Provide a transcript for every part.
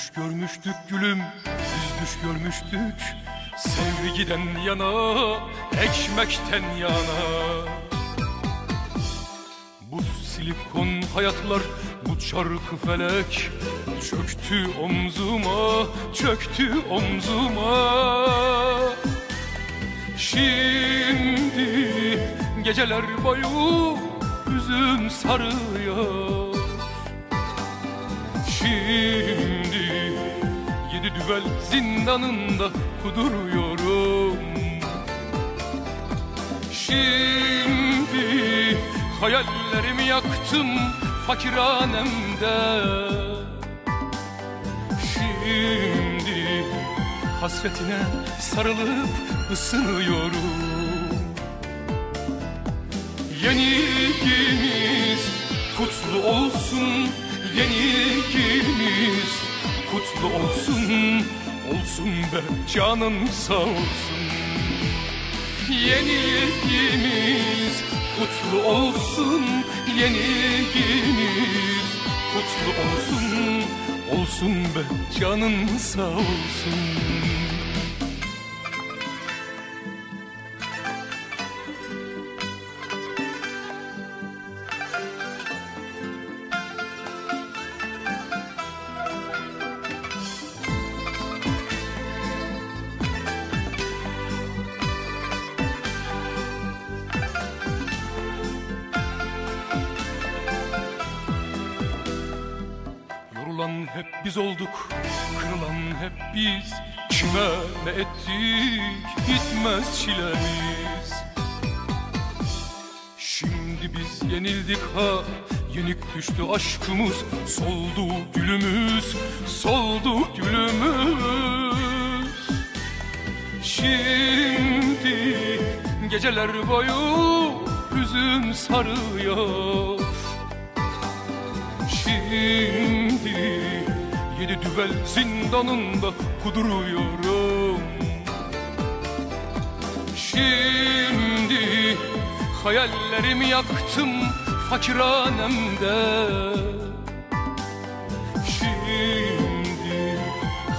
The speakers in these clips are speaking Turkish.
düş görmüştük gülüm Biz düş görmüştük. Sevgiden yana Ekmekten yana. Bu silikon hayatlar Bu çarkı felek. Çöktü omzuma Çöktü omzuma. Şimdi geceler boyu Hüzün sarıyor. Şimdi düvel zindanında kuduruyorum. Şimdi hayallerimi yaktım fakirhanemde. Şimdi hasretine sarılıp ısınıyorum. Yenilgimiz kutlu olsun Yenilgimiz kutlu olsun Olsun be canın sağ olsun. Yenilgimiz kutlu olsun Yenilgimiz kutlu olsun. Olsun be canın sağ olsun hep biz olduk, kırılan hep biz Kime ne ettik, bitmez çilemiz. Şimdi biz yenildik ha, yenik düştü aşkımız. Soldu gülümüz, soldu gülümüz. Şimdi geceler boyu hüzün sarıyor. Şimdi yedi düvel zindanında kuduruyorum. Şimdi hayallerimi yaktım fakirhanemde. Şimdi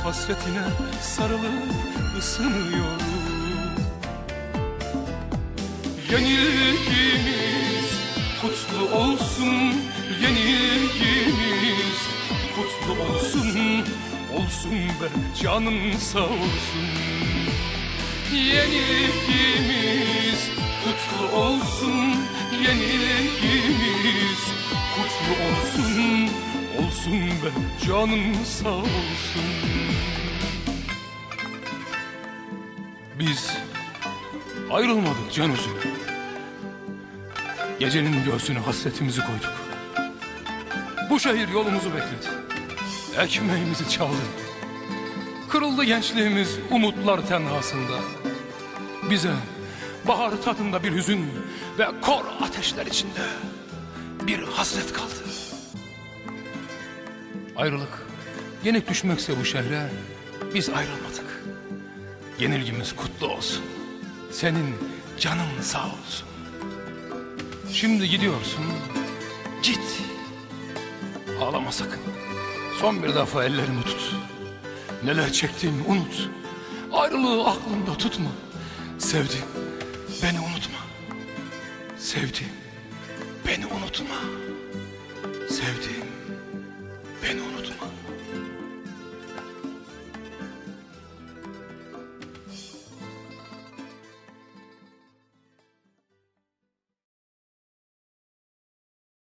hasretine sarılıp ısınıyorum. Yenilgimiz kutlu olsun Be canın sağ olsun. Yenilgimiz kutlu olsun Yenilgimiz kutlu olsun. Olsun be canın sağ olsun. Biz ayrılmadık can Gecenin göğsüne hasretimizi koyduk. Bu şehir yolumuzu bekledi. Ekmeğimizi çaldı Kırıldı gençliğimiz umutlar tenhasında Bize bahar tadında bir hüzün Ve kor ateşler içinde Bir hasret kaldı Ayrılık Yenik düşmekse bu şehre Biz ayrılmadık Yenilgimiz kutlu olsun Senin canın sağ olsun Şimdi gidiyorsun. Git. Ağlama sakın. Son bir defa ellerimi tut. Neler çektiğimi unut. Ayrılığı aklında tutma. Sevdim. Beni unutma. Sevdim. Beni unutma. Sevdim. Beni unutma.